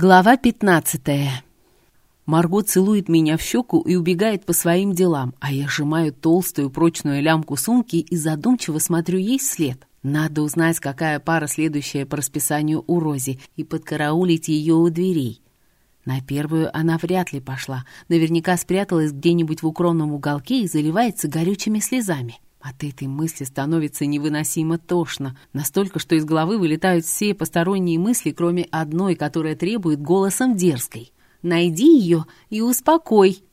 Глава пятнадцатая. Марго целует меня в щеку и убегает по своим делам, а я сжимаю толстую прочную лямку сумки и задумчиво смотрю ей вслед. Надо узнать, какая пара следующая по расписанию у Рози, и подкараулить ее у дверей. На первую она вряд ли пошла, наверняка спряталась где-нибудь в укромном уголке и заливается горючими слезами. От этой мысли становится невыносимо тошно, настолько, что из головы вылетают все посторонние мысли, кроме одной, которая требует голосом дерзкой. «Найди ее и успокой!»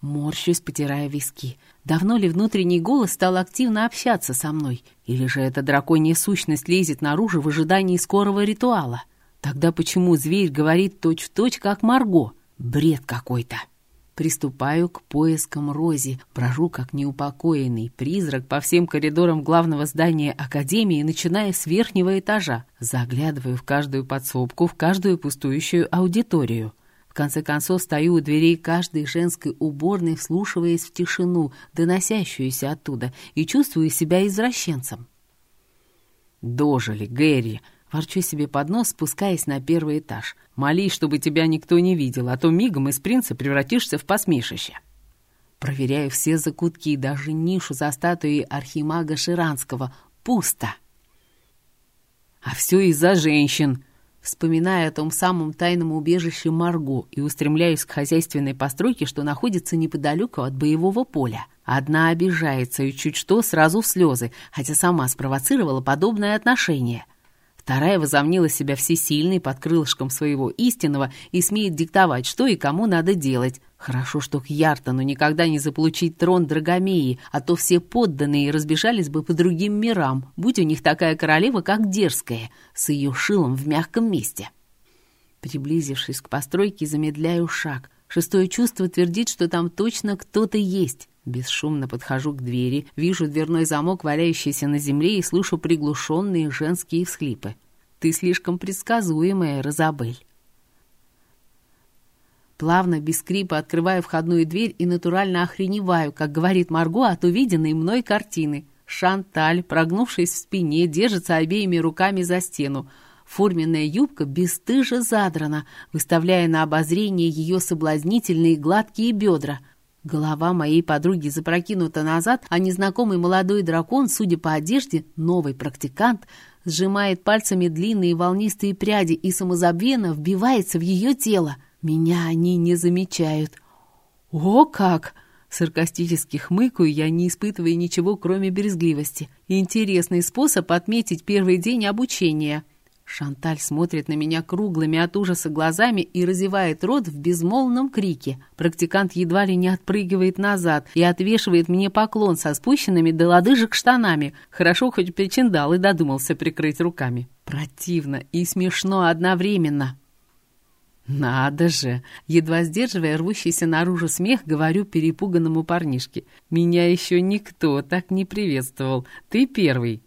Морщусь, потирая виски. Давно ли внутренний голос стал активно общаться со мной? Или же эта драконья сущность лезет наружу в ожидании скорого ритуала? Тогда почему зверь говорит точь-в-точь, точь, как Марго? Бред какой-то. Приступаю к поискам Рози, брожу как неупокоенный призрак по всем коридорам главного здания Академии, начиная с верхнего этажа. Заглядываю в каждую подсобку, в каждую пустующую аудиторию. В конце концов стою у дверей каждой женской уборной, вслушиваясь в тишину, доносящуюся оттуда, и чувствую себя извращенцем. «Дожили, Гэри!» Ворчу себе под нос, спускаясь на первый этаж. Молись, чтобы тебя никто не видел, а то мигом из принца превратишься в посмешище. Проверяю все закутки и даже нишу за статуей архимага Ширанского. Пусто. А все из-за женщин. Вспоминая о том самом тайном убежище Марго и устремляюсь к хозяйственной постройке, что находится неподалеку от боевого поля. Одна обижается и чуть что сразу в слезы, хотя сама спровоцировала подобное отношение — Вторая возомнила себя всесильной под крылышком своего истинного и смеет диктовать, что и кому надо делать. Хорошо, что к Яртону никогда не заполучить трон Драгомеи, а то все подданные разбежались бы по другим мирам, будь у них такая королева, как Дерзкая, с ее шилом в мягком месте. Приблизившись к постройке, замедляю шаг. Шестое чувство твердит, что там точно кто-то есть. Бесшумно подхожу к двери, вижу дверной замок, валяющийся на земле, и слышу приглушенные женские всхлипы. «Ты слишком предсказуемая, Розабель». Плавно, без скрипа, открываю входную дверь и натурально охреневаю, как говорит Марго от увиденной мной картины. Шанталь, прогнувшись в спине, держится обеими руками за стену. Форменная юбка бесстыже задрана, выставляя на обозрение ее соблазнительные гладкие бедра — Голова моей подруги запрокинута назад, а незнакомый молодой дракон, судя по одежде, новый практикант, сжимает пальцами длинные волнистые пряди и самозабвенно вбивается в ее тело. Меня они не замечают. «О, как!» Саркастически хмыкаю я, не испытывая ничего, кроме брезгливости. Интересный способ отметить первый день обучения — Шанталь смотрит на меня круглыми от ужаса глазами и разевает рот в безмолвном крике. Практикант едва ли не отпрыгивает назад и отвешивает мне поклон со спущенными до лодыжек штанами. Хорошо, хоть причиндал и додумался прикрыть руками. Противно и смешно одновременно. «Надо же!» Едва сдерживая рвущийся наружу смех, говорю перепуганному парнишке. «Меня еще никто так не приветствовал. Ты первый».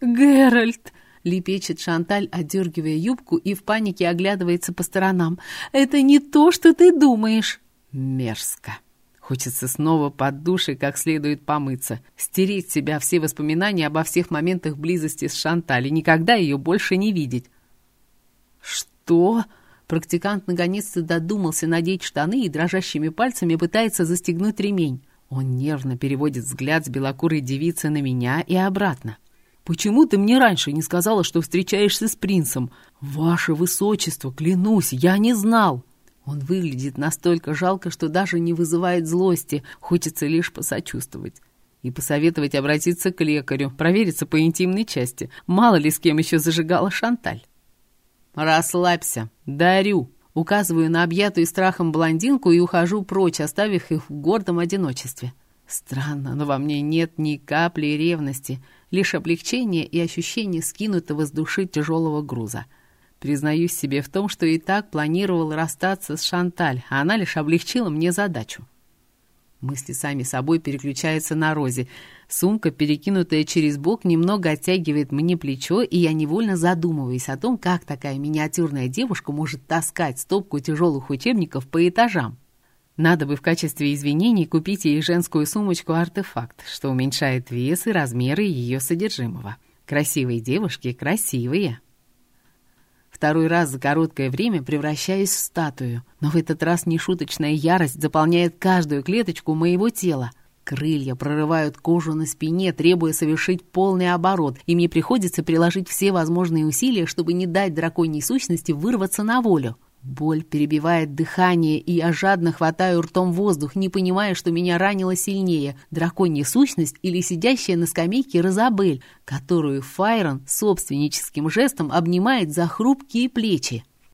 «Геральт!» — лепечет Шанталь, отдергивая юбку и в панике оглядывается по сторонам. «Это не то, что ты думаешь!» Мерзко. Хочется снова под душей как следует помыться, стереть себя все воспоминания обо всех моментах близости с Шанталь и никогда ее больше не видеть. «Что?» Практикант наконец-то додумался надеть штаны и дрожащими пальцами пытается застегнуть ремень. Он нервно переводит взгляд с белокурой девицы на меня и обратно. Почему ты мне раньше не сказала, что встречаешься с принцем? Ваше высочество, клянусь, я не знал. Он выглядит настолько жалко, что даже не вызывает злости, хочется лишь посочувствовать. И посоветовать обратиться к лекарю, провериться по интимной части. Мало ли с кем еще зажигала Шанталь. «Расслабься, дарю!» Указываю на объятую страхом блондинку и ухожу прочь, оставив их в гордом одиночестве. Странно, но во мне нет ни капли ревности — лишь облегчение и ощущение скинутого с души тяжелого груза. Признаюсь себе в том, что и так планировал расстаться с Шанталь, а она лишь облегчила мне задачу. Мысли сами собой переключаются на Розе. Сумка, перекинутая через бок, немного оттягивает мне плечо, и я невольно задумываюсь о том, как такая миниатюрная девушка может таскать стопку тяжелых учебников по этажам. Надо бы в качестве извинений купить ей женскую сумочку-артефакт, что уменьшает вес и размеры ее содержимого. Красивые девушки красивые. Второй раз за короткое время превращаюсь в статую. Но в этот раз нешуточная ярость заполняет каждую клеточку моего тела. Крылья прорывают кожу на спине, требуя совершить полный оборот, и мне приходится приложить все возможные усилия, чтобы не дать драконьей сущности вырваться на волю. Боль перебивает дыхание, и я жадно хватаю ртом воздух, не понимая, что меня ранило сильнее — драконья сущность или сидящая на скамейке Розабель, которую Файрон собственническим жестом обнимает за хрупкие плечи.